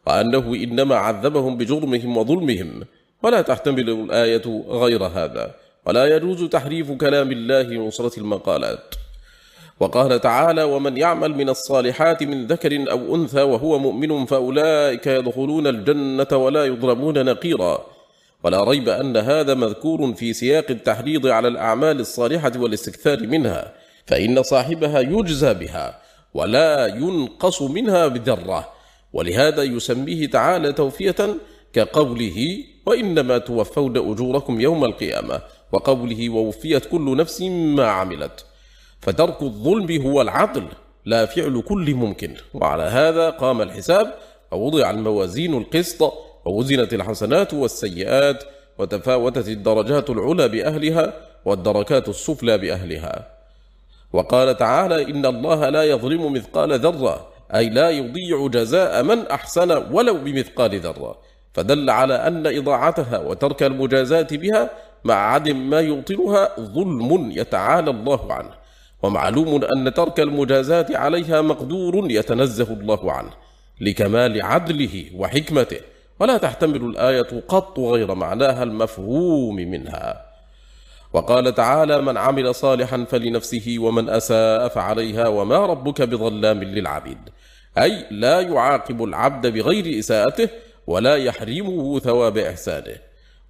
A: وأنه إنما عذبهم بجرمهم وظلمهم. ولا تحتمل الآية غير هذا ولا يجوز تحريف كلام الله نصرة المقالات. وقال تعالى ومن يعمل من الصالحات من ذكر أو أنثى وهو مؤمن فأولئك يدخلون الجنة ولا يظلمون نقيرا. ولا ريب أن هذا مذكور في سياق التحريض على الأعمال الصالحة والاستكثار منها فإن صاحبها يجزى بها ولا ينقص منها بذرة ولهذا يسميه تعالى توفية كقوله وإنما توفون أجوركم يوم القيامة وقوله ووفيت كل نفس ما عملت فترك الظلم هو العدل لا فعل كل ممكن وعلى هذا قام الحساب ووضع الموازين القسط ووزنت الحسنات والسيئات وتفاوتت الدرجات العلى بأهلها والدركات السفلى بأهلها. وقال تعالى إن الله لا يظلم مثقال ذرة أي لا يضيع جزاء من أحسن ولو بمثقال ذرة. فدل على أن إضاعتها وترك المجازات بها مع عدم ما يبطلها ظلم يتعالى الله عنه. ومعلوم أن ترك المجازات عليها مقدور يتنزه الله عنه لكمال عدله وحكمته. ولا تحتمل الآية قط غير معناها المفهوم منها. وقال تعالى من عمل صالحا فلنفسه ومن أساء فعليها وما ربك بظلام للعبيد أي لا يعاقب العبد بغير إساءته ولا يحرمه ثواب إحسانه.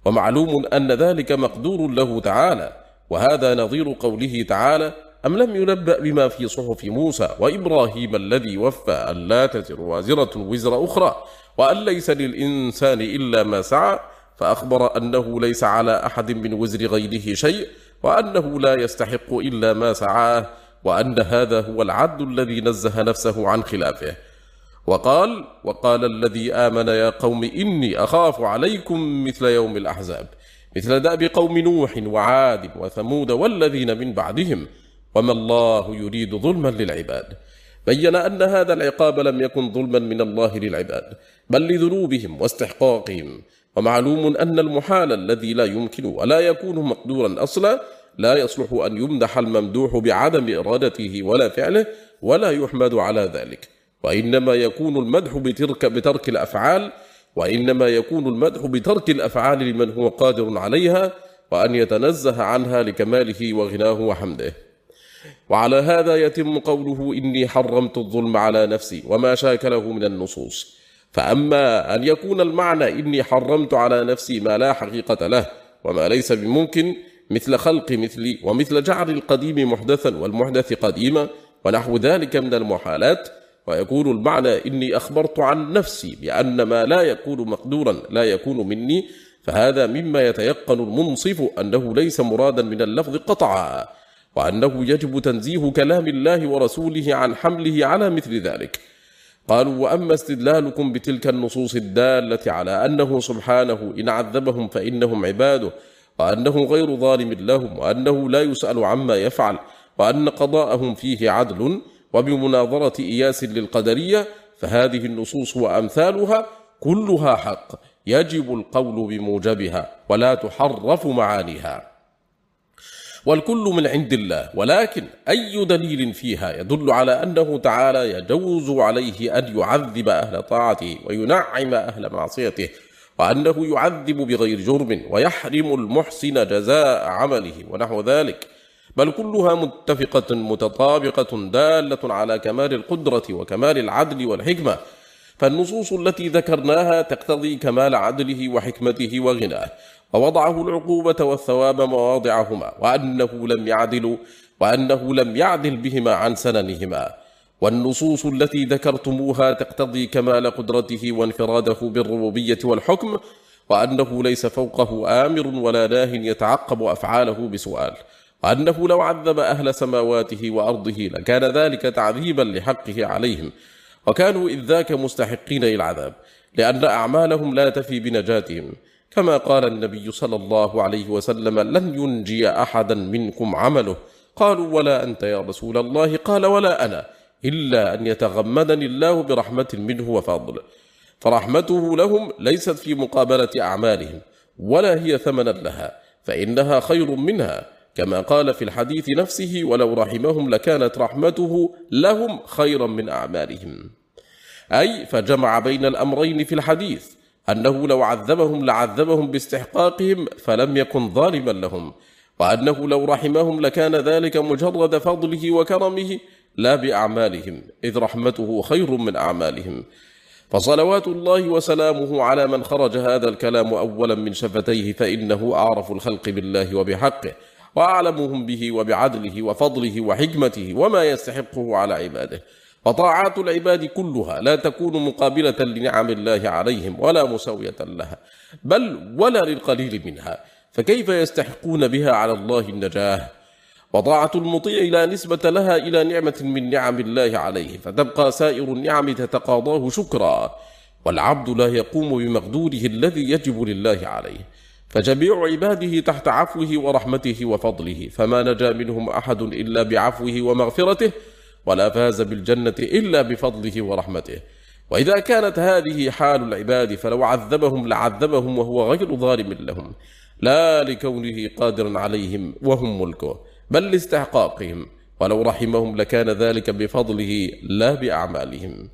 A: ومعلوم أن ذلك مقدور له تعالى. وهذا نظير قوله تعالى أم لم ينبأ بما في صحف موسى وإبراهيم الذي وفى أن لا تزر وازرة وزر أخرى وأن ليس للإنسان إلا ما سعى فأخبر أنه ليس على أحد من وزر غيره شيء وأنه لا يستحق إلا ما سعاه وأن هذا هو العدل الذي نزه نفسه عن خلافه. وقال وقال الذي آمن يا قوم إني أخاف عليكم مثل يوم الأحزاب مثل دأب قوم نوح وعاد وثمود والذين من بعدهم. وما الله يريد ظلما للعباد. بين أن هذا العقاب لم يكن ظلما من الله للعباد بل لذنوبهم واستحقاقهم. ومعلوم أن المحال الذي لا يمكن ولا يكون مقدورا أصلا لا يصلح أن يمدح الممدوح بعدم إرادته ولا فعله ولا يحمد على ذلك. وإنما يكون المدح بترك, بترك الأفعال وإنما يكون المدح بترك الأفعال لمن هو قادر عليها وأن يتنزه عنها لكماله وغناه وحمده. وعلى هذا يتم قوله إني حرمت الظلم على نفسي وما شاكله من النصوص. فأما أن يكون المعنى إني حرمت على نفسي ما لا حقيقة له وما ليس بممكن مثل خلق مثلي ومثل جعل القديم محدثا والمحدث قديما ونحو ذلك من المحالات ويكون المعنى إني أخبرت عن نفسي بأن ما لا يكون مقدورا لا يكون مني فهذا مما يتيقن المنصف أنه ليس مرادا من اللفظ قطعا. وأنه يجب تنزيه كلام الله ورسوله عن حمله على مثل ذلك. قالوا وأما استدلالكم بتلك النصوص الدالة على أنه سبحانه إن عذبهم فإنهم عباده وأنه غير ظالم لهم وأنه لا يسأل عما يفعل وأن قضاءهم فيه عدل وبمناظرة إياس للقدرية فهذه النصوص وأمثالها كلها حق يجب القول بموجبها ولا تحرف معانيها. والكل من عند الله. ولكن أي دليل فيها يدل على أنه تعالى يجوز عليه أن يعذب أهل طاعته وينعم أهل معصيته وأنه يعذب بغير جرم ويحرم المحسن جزاء عمله ونحو ذلك. بل كلها متفقة متطابقة دالة على كمال القدرة وكمال العدل والحكمة. فالنصوص التي ذكرناها تقتضي كمال عدله وحكمته وغناه. ووضعه العقوبة والثواب مواضعهما وأنه لم يعدل وأنه لم يعدل بهما عن سننهما. والنصوص التي ذكرتموها تقتضي كمال قدرته وانفراده بالربوبية والحكم وأنه ليس فوقه آمر ولا ناه يتعقب أفعاله بسؤال. وأنه لو عذب أهل سماواته وأرضه لكان ذلك تعذيبا لحقه عليهم. وكانوا إذ ذاك مستحقين للعذاب لأن أعمالهم لا تفي بنجاتهم. كما قال النبي صلى الله عليه وسلم لن ينجي أحدا منكم عمله. قالوا ولا أنت يا رسول الله. قال ولا أنا إلا أن يتغمدني الله برحمة منه وفضل. فرحمته لهم ليست في مقابلة أعمالهم ولا هي ثمنا لها فإنها خير منها. كما قال في الحديث نفسه ولو رحمهم لكانت رحمته لهم خيرا من أعمالهم. أي فجمع بين الأمرين في الحديث. أنه لو عذبهم لعذبهم باستحقاقهم فلم يكن ظالما لهم وأنه لو رحمهم لكان ذلك مجرد فضله وكرمه لا بأعمالهم إذ رحمته خير من أعمالهم. فصلوات الله وسلامه على من خرج هذا الكلام أولا من شفتيه فإنه أعرف الخلق بالله وبحقه وأعلمهم به وبعدله وفضله وحكمته وما يستحقه على عباده. فطاعات العباد كلها لا تكون مقابلة لنعم الله عليهم ولا مساوية لها بل ولا للقليل منها فكيف يستحقون بها على الله النجاة؟ وطاعة المطيع لا نسبة لها إلى نعمة من نعم الله عليه فتبقى سائر النعم تتقاضاه شكرا والعبد لا يقوم بمقدوره الذي يجب لله عليه فجميع عباده تحت عفوه ورحمته وفضله فما نجا منهم أحد إلا بعفوه ومغفرته ولا فاز بالجنة إلا بفضله ورحمته. وإذا كانت هذه حال العباد فلو عذبهم لعذبهم وهو غير ظالم لهم. لا لكونه قادرا عليهم وهم ملكه بل لاستحقاقهم. ولو رحمهم لكان ذلك بفضله لا بأعمالهم.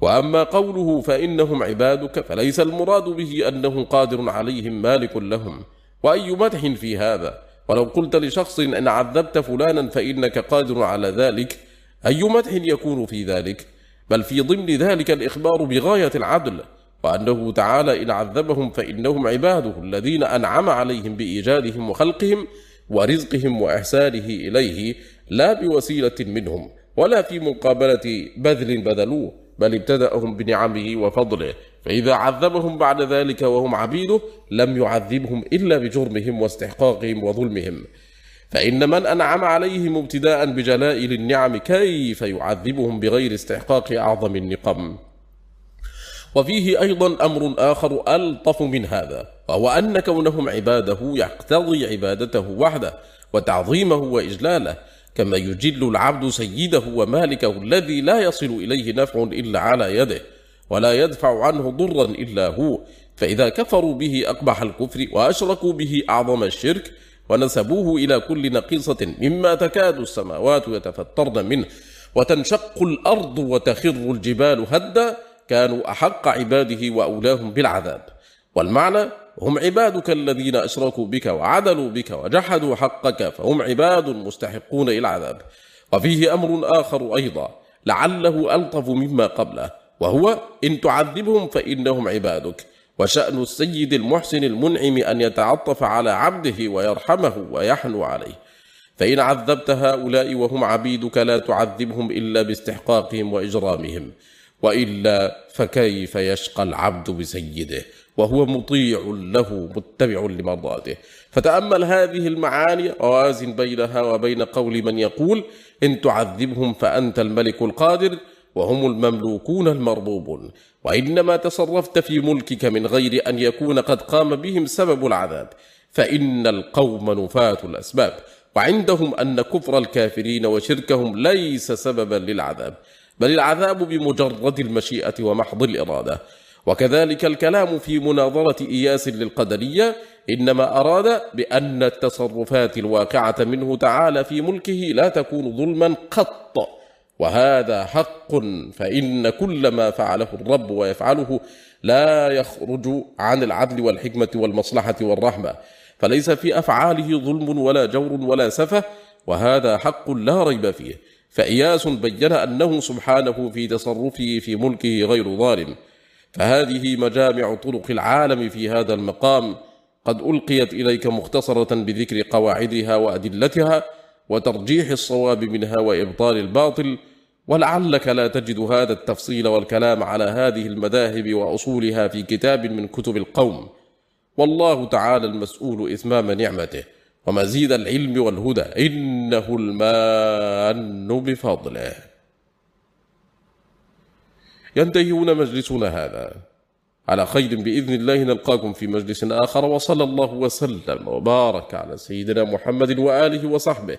A: وأما قوله فإنهم عبادك فليس المراد به أنه قادر عليهم مالك لهم. وأي مدح في هذا؟ ولو قلت لشخص أن عذبت فلانا فإنك قادر على ذلك أي مدح يكون في ذلك؟ بل في ضمن ذلك الإخبار بغاية العدل وأنه تعالى إن عذبهم فإنهم عباده الذين أنعم عليهم بإيجادهم وخلقهم ورزقهم وإحسانه إليه لا بوسيلة منهم ولا في مقابلة بذل بذلوه بل ابتدأهم بنعمه وفضله. فإذا عذبهم بعد ذلك وهم عبيده لم يعذبهم إلا بجرمهم واستحقاقهم وظلمهم. فإن من أنعم عليهم ابتداء بجلائل النعم كيف يعذبهم بغير استحقاق أعظم النقم؟ وفيه أيضا أمر آخر ألطف من هذا وهو أن كونهم عباده يقتضي عبادته وحده وتعظيمه وإجلاله كما يجل العبد سيده ومالكه الذي لا يصل إليه نفع إلا على يده ولا يدفع عنه ضرا إلا هو فإذا كفروا به أقبح الكفر وأشركوا به أعظم الشرك ونسبوه إلى كل نقيصة مما تكاد السماوات يتفطرن منه. وتنشق الأرض وتخر الجبال هدا. كانوا أحق عباده وأولاهم بالعذاب. والمعنى هم عبادك الذين أشركوا بك وعدلوا بك وجحدوا حقك فهم عباد مستحقون إلى العذاب. وفيه أمر آخر أيضا لعله ألطف مما قبله. وهو إن تعذبهم فإنهم عبادك. وشأن السيد المحسن المنعم أن يتعطف على عبده ويرحمه ويحنو عليه. فإن عذبت هؤلاء وهم عبيدك لا تعذبهم إلا باستحقاقهم وإجرامهم وإلا فكيف يشقى العبد بسيده؟ وهو مطيع له متبع لمرضاته. فتأمل هذه المعاني ووازن بينها وبين قول من يقول إن تعذبهم فأنت الملك القادر وهم المملوكون المربوبون. وإنما تصرفت في ملكك من غير أن يكون قد قام بهم سبب العذاب. فإن القوم نفاة الأسباب. وعندهم أن كفر الكافرين وشركهم ليس سببا للعذاب بل العذاب بمجرد المشيئة ومحض الإرادة. وكذلك الكلام في مناظرة إياس للقدرية إنما أراد بأن التصرفات الواقعة منه تعالى في ملكه لا تكون ظلما قط. وهذا حق فإن كل ما فعله الرب ويفعله لا يخرج عن العدل والحكمة والمصلحة والرحمة فليس في أفعاله ظلم ولا جور ولا سفة وهذا حق لا ريب فيه. فإياس بين أنه سبحانه في تصرفه في ملكه غير ظالم. فهذه مجامع طرق العالم في هذا المقام قد ألقيت إليك مختصرة بذكر قواعدها وأدلتها وترجيح الصواب منها وإبطال الباطل ولعلك لا تجد هذا التفصيل والكلام على هذه المذاهب وأصولها في كتاب من كتب القوم. والله تعالى المسؤول إثمام نعمته ومزيد العلم والهدى إنه المآن بفضله. ينتهون مجلسنا هذا. على خير بإذن الله نلقاكم في مجلس آخر وصلى الله وسلم وبارك على سيدنا محمد وآله وصحبه.